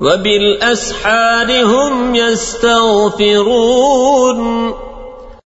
وبالأسحار هم يستغفرون.